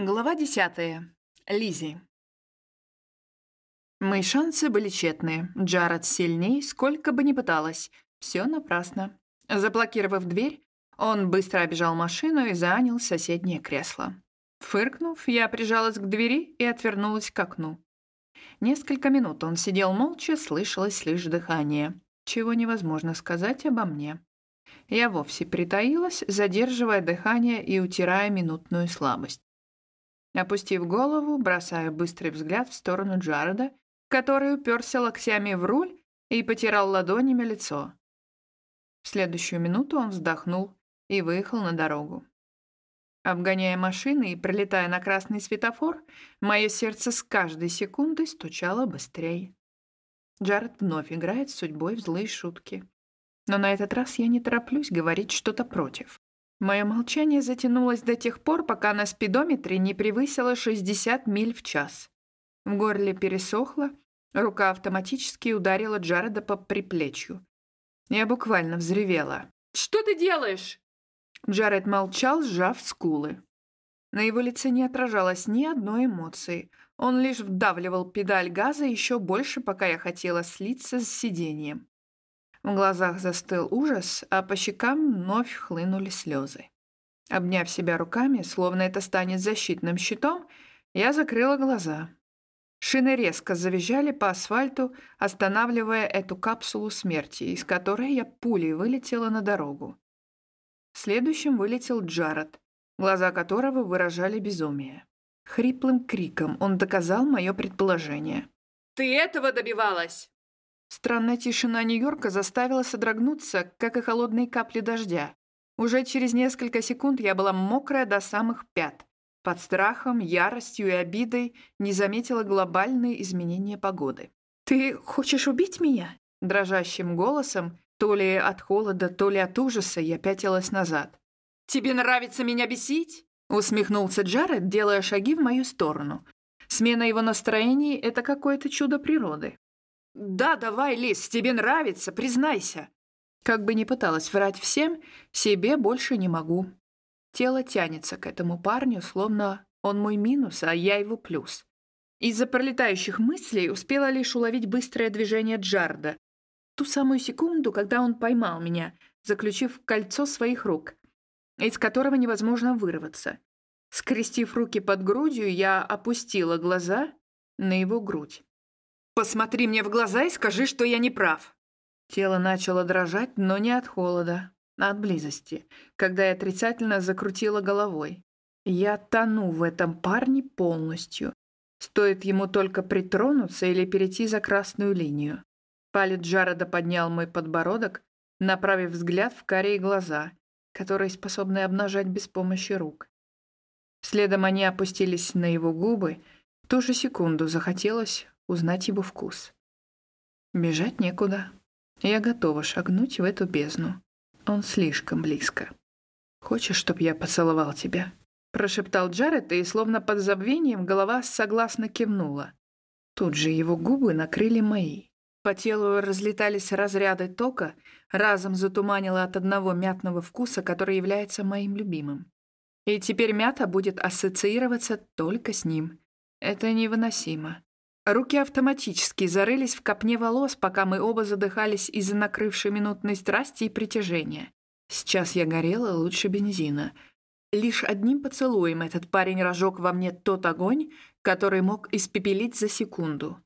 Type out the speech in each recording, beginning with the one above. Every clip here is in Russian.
Глава десятая. Лизи. Мои шансы были тщетные. Джаред сильней, сколько бы ни пыталась. Все напрасно. Заблокировав дверь, он быстро обежал машину и занял соседнее кресло. Фыркнув, я прижалась к двери и отвернулась к окну. Несколько минут он сидел молча, слышалось лишь дыхание, чего невозможно сказать обо мне. Я вовсе притаилась, задерживая дыхание и утирая минутную слабость. Опустив голову, бросаю быстрый взгляд в сторону Джареда, который уперся локтями в руль и потирал ладонями лицо. В следующую минуту он вздохнул и выехал на дорогу. Обгоняя машины и пролетая на красный светофор, мое сердце с каждой секундой стучало быстрее. Джаред вновь играет с судьбой в злые шутки. Но на этот раз я не тороплюсь говорить что-то против. Мое молчание затянулось до тех пор, пока на спидометре не превысило 60 миль в час. В горле пересохло, рука автоматически ударила Джареда по приплечью. Я буквально взревела. «Что ты делаешь?» Джаред молчал, сжав скулы. На его лице не отражалось ни одной эмоции. Он лишь вдавливал педаль газа еще больше, пока я хотела слиться с сиденьем. В глазах застыл ужас, а по щекам вновь хлынули слезы. Обняв себя руками, словно это станет защитным щитом, я закрыла глаза. Шины резко завизжали по асфальту, останавливая эту капсулу смерти, из которой я пулей вылетела на дорогу. Следующим вылетел Джаред, глаза которого выражали безумие. Хриплым криком он доказал мое предположение. «Ты этого добивалась!» Странная тишина Нью-Йорка заставила содрогнуться, как и холодные капли дождя. Уже через несколько секунд я была мокрая до самых пят. Под страхом, яростью и обидой не заметила глобальные изменения погоды. «Ты хочешь убить меня?» Дрожащим голосом, то ли от холода, то ли от ужаса, я пятилась назад. «Тебе нравится меня бесить?» Усмехнулся Джаред, делая шаги в мою сторону. Смена его настроений — это какое-то чудо природы. «Да, давай, Лис, тебе нравится, признайся!» Как бы ни пыталась врать всем, себе больше не могу. Тело тянется к этому парню, словно он мой минус, а я его плюс. Из-за пролетающих мыслей успела лишь уловить быстрое движение Джарда. Ту самую секунду, когда он поймал меня, заключив кольцо своих рук, из которого невозможно вырваться. Скрестив руки под грудью, я опустила глаза на его грудь. Посмотри мне в глаза и скажи, что я не прав». Тело начало дрожать, но не от холода, а от близости, когда я отрицательно закрутила головой. Я тону в этом парне полностью. Стоит ему только притронуться или перейти за красную линию. Палец Джареда поднял мой подбородок, направив взгляд в карие глаза, которые способны обнажать без помощи рук. Следом они опустились на его губы. В ту же секунду захотелось узнать его вкус. Бежать некуда. Я готова шагнуть в эту бездну. Он слишком близко. «Хочешь, чтоб я поцеловал тебя?» Прошептал Джаред, и словно под забвением голова согласно кивнула. Тут же его губы накрыли мои. По телу разлетались разряды тока, разом затуманило от одного мятного вкуса, который является моим любимым. И теперь мята будет ассоциироваться только с ним. Это невыносимо. Руки автоматически зарылись в копне волос, пока мы оба задыхались из-за накрывшей минутной страсти и притяжения. Сейчас я горела лучше бензина. Лишь одним поцелуем этот парень разжег во мне тот огонь, который мог испепелить за секунду.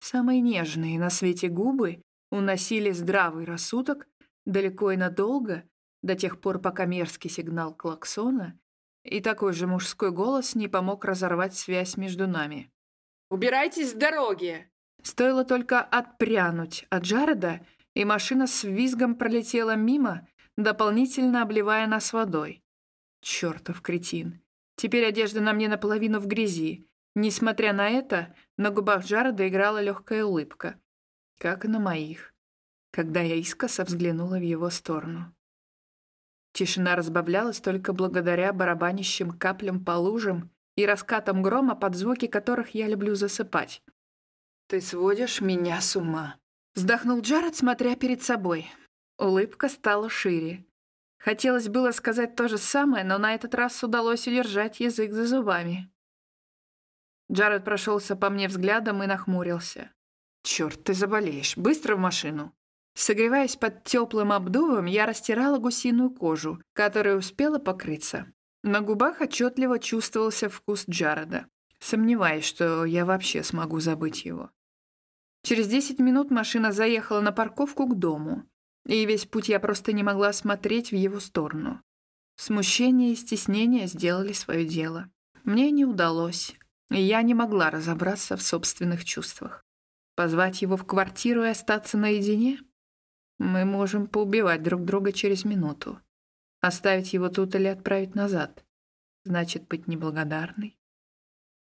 Самые нежные на свете губы уносили здравый рассудок далеко и надолго, до тех пор, пока мерзкий сигнал клаксона и такой же мужской голос не помог разорвать связь между нами. Убирайтесь с дороги!» Стоило только отпрянуть от Джареда, и машина с визгом пролетела мимо, дополнительно обливая нас водой. Чёртов кретин. Теперь одежда на мне наполовину в грязи. Несмотря на это, на губах Джареда играла легкая улыбка. Как и на моих, когда я искоса взглянула в его сторону. Тишина разбавлялась только благодаря барабанящим каплям по лужам и раскатом грома, под звуки которых я люблю засыпать. «Ты сводишь меня с ума», — вздохнул Джаред, смотря перед собой. Улыбка стала шире. Хотелось было сказать то же самое, но на этот раз удалось удержать язык за зубами. Джаред прошелся по мне взглядом и нахмурился. «Черт, ты заболеешь. Быстро в машину!» Согреваясь под теплым обдувом, я растирала гусиную кожу, которая успела покрыться. На губах отчетливо чувствовался вкус Джареда. Сомневаюсь, что я вообще смогу забыть его. Через десять минут машина заехала на парковку к дому, и весь путь я просто не могла смотреть в его сторону. Смущение и стеснение сделали свое дело. Мне не удалось, и я не могла разобраться в собственных чувствах. Позвать его в квартиру и остаться наедине? Мы можем поубивать друг друга через минуту. Оставить его тут или отправить назад. Значит, быть неблагодарной.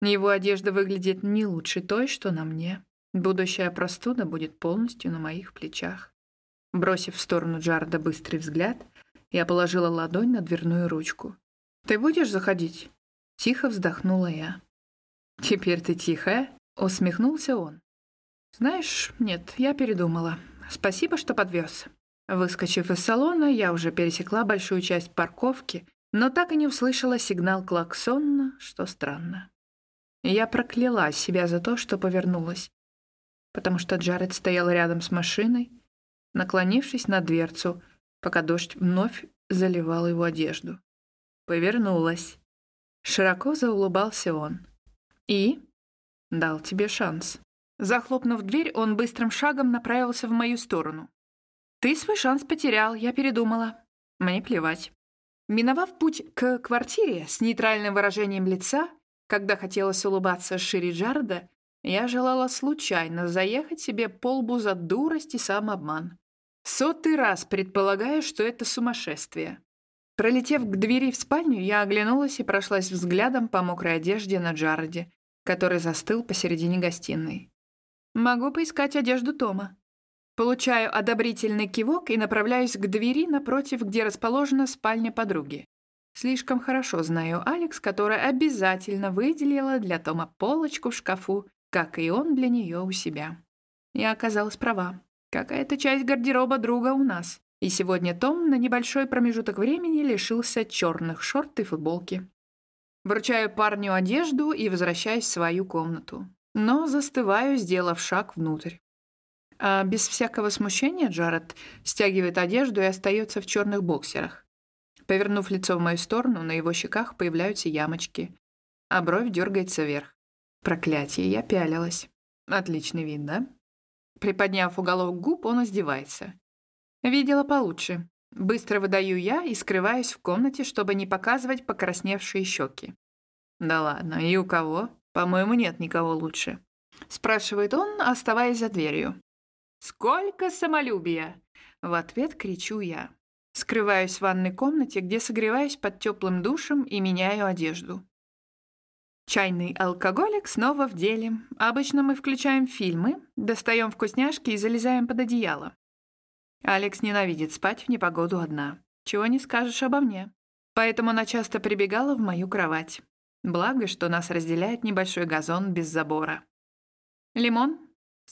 Его одежда выглядит не лучше той, что на мне. Будущая простуда будет полностью на моих плечах. Бросив в сторону Джарда быстрый взгляд, я положила ладонь на дверную ручку. «Ты будешь заходить?» Тихо вздохнула я. «Теперь ты тихая?» — усмехнулся он. «Знаешь, нет, я передумала. Спасибо, что подвез». Выскочив из салона, я уже пересекла большую часть парковки, но так и не услышала сигнал клаксона, что странно. Я прокляла себя за то, что повернулась, потому что Джаред стоял рядом с машиной, наклонившись на дверцу, пока дождь вновь заливал его одежду. Повернулась. Широко заулыбался он. «И?» «Дал тебе шанс». Захлопнув дверь, он быстрым шагом направился в мою сторону. «Ты свой шанс потерял, я передумала. Мне плевать». Миновав путь к квартире с нейтральным выражением лица, когда хотелось улыбаться шире Джарда, я желала случайно заехать себе полбу за дурость и самообман. Сотый раз предполагаю, что это сумасшествие. Пролетев к двери в спальню, я оглянулась и прошлась взглядом по мокрой одежде на Джареде, который застыл посередине гостиной. Могу поискать одежду Тома. Получаю одобрительный кивок и направляюсь к двери напротив, где расположена спальня подруги. Слишком хорошо знаю Алекс, которая обязательно выделила для Тома полочку в шкафу, как и он для нее у себя. Я оказалась права. Какая-то часть гардероба друга у нас. И сегодня Том на небольшой промежуток времени лишился черных шорт и футболки. Вручаю парню одежду и возвращаюсь в свою комнату. Но застываю, сделав шаг внутрь. А без всякого смущения Джаред стягивает одежду и остается в черных боксерах. Повернув лицо в мою сторону, на его щеках появляются ямочки, а бровь дергается вверх. Проклятие, я пялилась. Отличный вид, да? Приподняв уголок губ, он издевается. Видела получше. Быстро выдаю я и скрываюсь в комнате, чтобы не показывать покрасневшие щеки. «Да ладно, и у кого? По-моему, нет никого лучше», — спрашивает он, оставаясь за дверью. «Сколько самолюбия!» — в ответ кричу я. Скрываюсь в ванной комнате, где согреваюсь под теплым душем и меняю одежду. Чайный алкоголик снова в деле. Обычно мы включаем фильмы, достаем вкусняшки и залезаем под одеяло. Алекс ненавидит спать в непогоду одна. Чего не скажешь обо мне. Поэтому она часто прибегала в мою кровать. Благо, что нас разделяет небольшой газон без забора. «Лимон?» —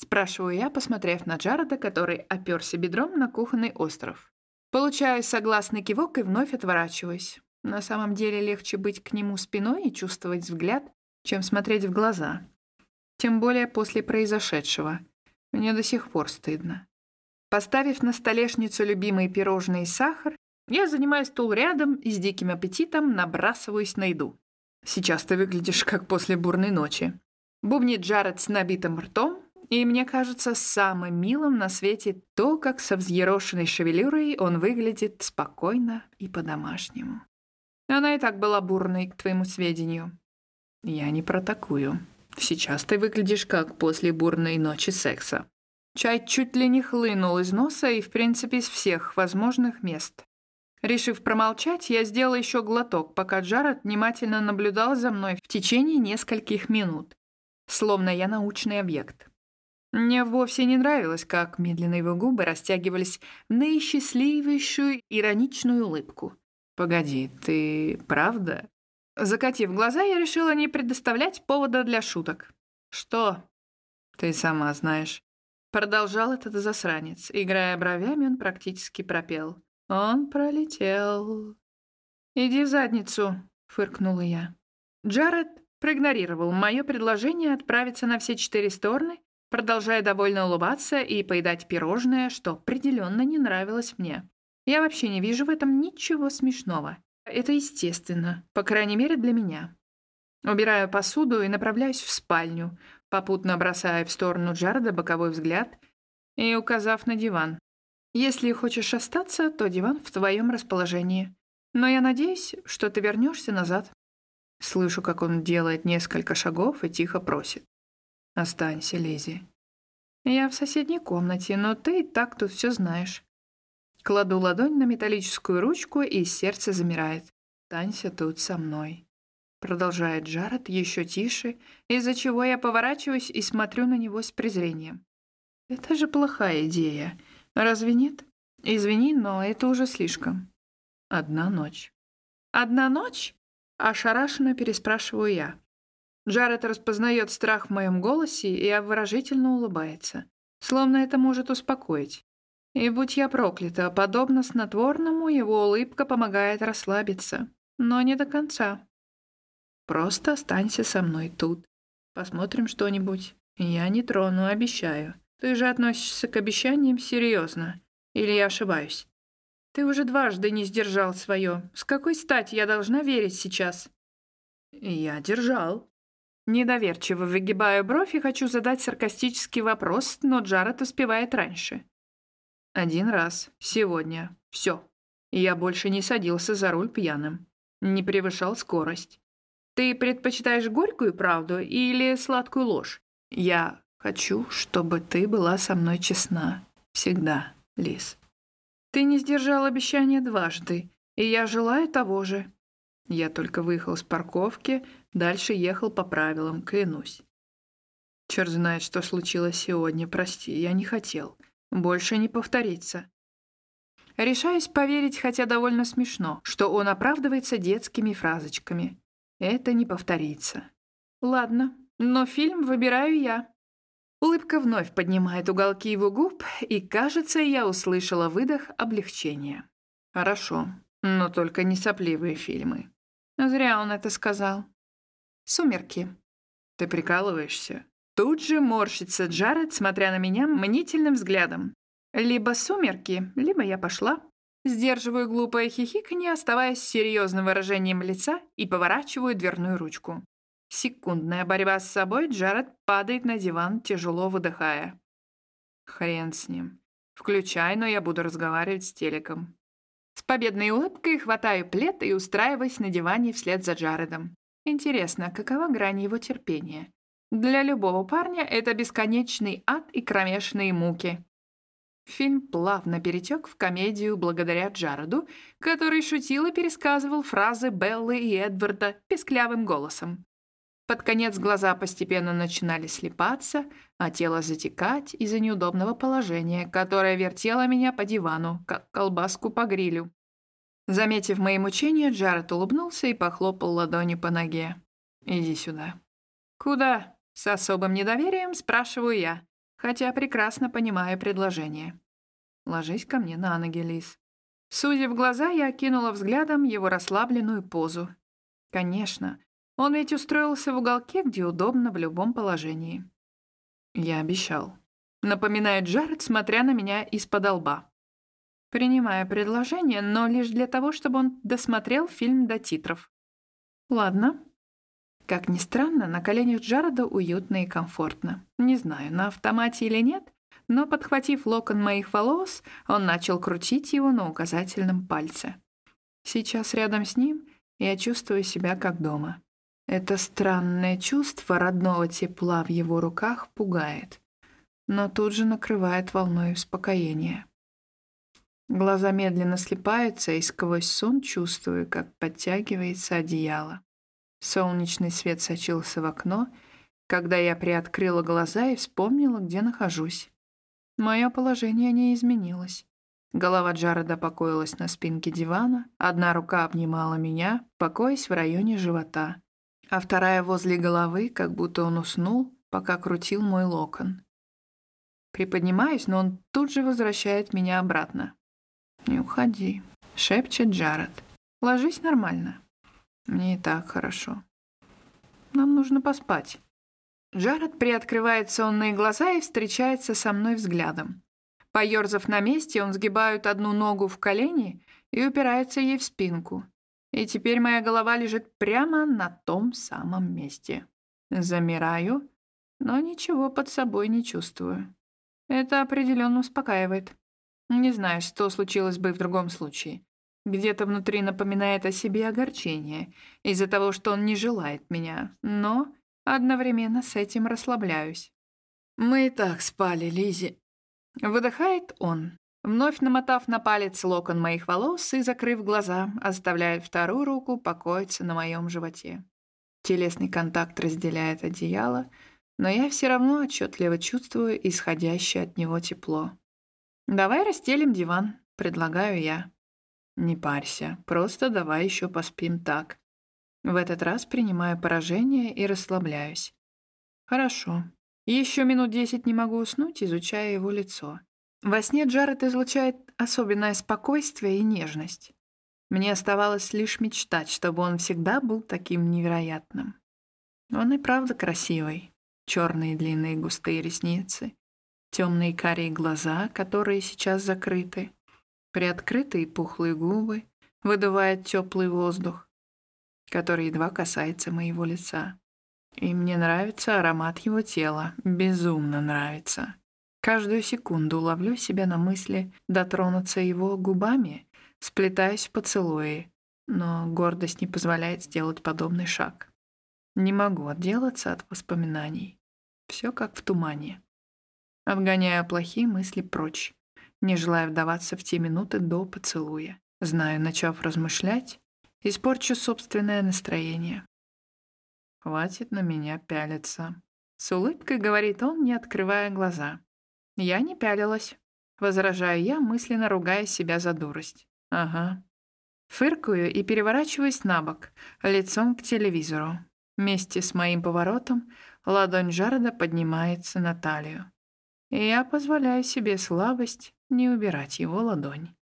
спрашиваю я, посмотрев на Джареда, который оперся бедром на кухонный остров. Получаю согласный кивок и вновь отворачиваюсь. На самом деле легче быть к нему спиной и чувствовать взгляд, чем смотреть в глаза. Тем более после произошедшего. Мне до сих пор стыдно. Поставив на столешницу любимые пирожные и сахар, я занимаю стул рядом и с диким аппетитом набрасываюсь на еду. Сейчас ты выглядишь как после бурной ночи. Бубнит Джаред с набитым ртом, и мне кажется самым милым на свете то, как со взъерошенной шевелюрой он выглядит спокойно и по-домашнему. Она и так была бурной, к твоему сведению. Я не про такую. Сейчас ты выглядишь как после бурной ночи секса. Чай чуть ли не хлынул из носа и, в принципе, из всех возможных мест. Решив промолчать, я сделала еще глоток, пока Джаред внимательно наблюдал за мной в течение нескольких минут, словно я научный объект. Мне вовсе не нравилось, как медленно его губы растягивались в наисчастливейшую ироничную улыбку. «Погоди, ты правда?» Закатив глаза, я решила не предоставлять повода для шуток. «Что?» «Ты сама знаешь». Продолжал этот засранец. Играя бровями, он практически пропел. Он пролетел. «Иди в задницу», — фыркнула я. Джаред проигнорировал мое предложение отправиться на все четыре стороны, продолжая довольно улыбаться и поедать пирожное, что определенно не нравилось мне. Я вообще не вижу в этом ничего смешного. Это естественно, по крайней мере для меня. Убираю посуду и направляюсь в спальню, попутно бросая в сторону Джареда боковой взгляд и указав на диван. «Если хочешь остаться, то диван в твоем расположении. Но я надеюсь, что ты вернешься назад». Слышу, как он делает несколько шагов и тихо просит. «Останься, Лизи». «Я в соседней комнате, но ты и так тут все знаешь». Кладу ладонь на металлическую ручку, и сердце замирает. «Останься тут со мной». Продолжает Джаред еще тише, из-за чего я поворачиваюсь и смотрю на него с презрением. «Это же плохая идея. Разве нет? Извини, но это уже слишком. Одна ночь». «Одна ночь?» — ошарашенно переспрашиваю я. Джаред распознает страх в моем голосе и обворожительно улыбается, словно это может успокоить. И будь я проклята, подобно снотворному, его улыбка помогает расслабиться. Но не до конца. Просто останься со мной тут. Посмотрим что-нибудь. Я не трону, обещаю. Ты же относишься к обещаниям серьезно. Или я ошибаюсь? Ты уже дважды не сдержал свое. С какой стати я должна верить сейчас? Я держал. Недоверчиво выгибаю бровь и хочу задать саркастический вопрос, но Джаред успевает раньше. Один раз. Сегодня. Все. Я больше не садился за руль пьяным. Не превышал скорость. Ты предпочитаешь горькую правду или сладкую ложь? Я хочу, чтобы ты была со мной честна. Всегда, Лис. Ты не сдержал обещания дважды, и я желаю того же. Я только выехал с парковки, дальше ехал по правилам, клянусь. Черт знает, что случилось сегодня, прости, я не хотел. Больше не повторится. Решаюсь поверить, хотя довольно смешно, что он оправдывается детскими фразочками. Это не повторится. Ладно, но фильм выбираю я. Улыбка вновь поднимает уголки его губ, и, кажется, я услышала выдох облегчения. Хорошо, но только не сопливые фильмы. Зря он это сказал. Сумерки. Ты прикалываешься? Тут же морщится Джаред, смотря на меня мнительным взглядом. Либо сумерки, либо я пошла. Сдерживаю глупое хихиканье, оставаясь серьезным выражением лица и поворачиваю дверную ручку. Секундная борьба с собой, Джаред падает на диван, тяжело выдыхая. Хрен с ним. Включай, но я буду разговаривать с телеком. С победной улыбкой хватаю плед и устраиваюсь на диване вслед за Джаредом. Интересно, какова грань его терпения? Для любого парня это бесконечный ад и кромешные муки. Фильм плавно перетек в комедию благодаря Джареду, который шутил и пересказывал фразы Беллы и Эдварда песклявым голосом. Под конец глаза постепенно начинали слепаться, а тело затекать из-за неудобного положения, которое вертело меня по дивану, как колбаску по грилю. Заметив мои мучения, Джаред улыбнулся и похлопал ладонью по ноге. «Иди сюда». «Куда?» — с особым недоверием спрашиваю я хотя прекрасно понимаю предложение. Ложись ко мне на ноги, Лис. Судя в глаза, я окинула взглядом его расслабленную позу. Конечно, он ведь устроился в уголке, где удобно в любом положении. Я обещал. Напоминает Джаред, смотря на меня из-под лба. Принимая предложение, но лишь для того, чтобы он досмотрел фильм до титров. Ладно, как ни странно, на коленях Джареда уютно и комфортно. Не знаю, на автомате или нет, но, подхватив локон моих волос, он начал крутить его на указательном пальце. Сейчас рядом с ним я чувствую себя как дома. Это странное чувство родного тепла в его руках пугает, но тут же накрывает волной успокоения. Глаза медленно слепаются, и сквозь сон чувствую, как подтягивается одеяло. Солнечный свет сочился в окно, когда я приоткрыла глаза и вспомнила, где нахожусь. Мое положение не изменилось. Голова Джареда покоилась на спинке дивана, одна рука обнимала меня, покоясь в районе живота, а вторая возле головы, как будто он уснул, пока крутил мой локон. Приподнимаюсь, но он тут же возвращает меня обратно. «Не уходи», — шепчет Джаред. «Ложись нормально. Мне и так хорошо. Нам нужно поспать». Джаред приоткрывает сонные глаза и встречается со мной взглядом. Поёрзав на месте, он сгибает одну ногу в колени и упирается ей в спинку. И теперь моя голова лежит прямо на том самом месте. Замираю, но ничего под собой не чувствую. Это определенно успокаивает. Не знаю, что случилось бы в другом случае. Где-то внутри напоминает о себе огорчение из-за того, что он не желает меня, но одновременно с этим расслабляюсь. «Мы и так спали, Лизи. Выдыхает он, вновь намотав на палец локон моих волос и закрыв глаза, оставляет вторую руку покоиться на моем животе. Телесный контакт разделяет одеяло, но я все равно отчетливо чувствую исходящее от него тепло. «Давай расстелим диван», — предлагаю я. «Не парься, просто давай еще поспим так». В этот раз принимаю поражение и расслабляюсь. «Хорошо, еще минут десять не могу уснуть, изучая его лицо. Во сне Джаред излучает особенное спокойствие и нежность. Мне оставалось лишь мечтать, чтобы он всегда был таким невероятным. Он и правда красивый. Черные длинные густые ресницы, темные карие глаза, которые сейчас закрыты, приоткрытые пухлые губы, выдувает теплый воздух, который едва касается моего лица. И мне нравится аромат его тела, безумно нравится. Каждую секунду ловлю себя на мысли дотронуться его губами, сплетаясь в поцелуи, но гордость не позволяет сделать подобный шаг. Не могу отделаться от воспоминаний. Все как в тумане. Отгоняю плохие мысли прочь, не желая вдаваться в те минуты до поцелуя. Знаю, начав размышлять, испорчу собственное настроение. Хватит на меня пялиться. С улыбкой говорит он, не открывая глаза. Я не пялилась. Возражаю я, мысленно ругая себя за дурость. Ага. Фыркаю и переворачиваюсь на бок, лицом к телевизору. Вместе с моим поворотом ладонь Джареда поднимается на талию. Я позволяю себе слабость не убирать его ладонь.